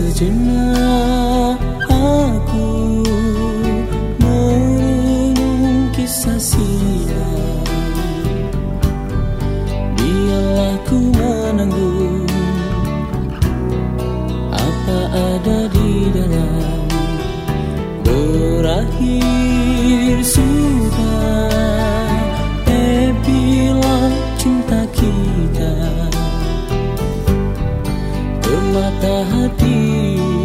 Sejenak aku merenung kisah silam Biarlah ku menanggung apa ada di dalam Berakhir sudah Bermata hati.